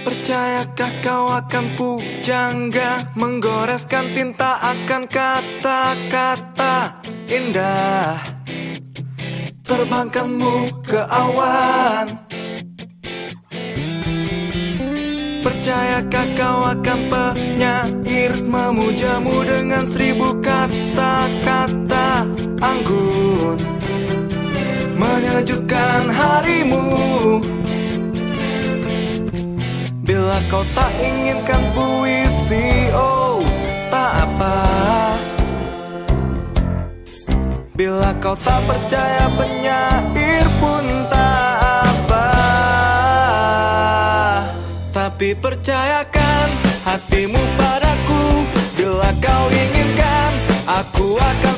Percayakah kau akan pujangga Menggoreskan tinta akan kata-kata indah. Terbangkanmu ke awan. Percayakah kau akan penyair Memujamu dengan seribu kata-kata anggun? Menyejukkan harimu Bila kau tak inginkan puisi Oh tak apa. Bila kau tak percaya penyair pun tak apa. Tapi percayakan hatimu padaku. Bila kau inginkan Aku akan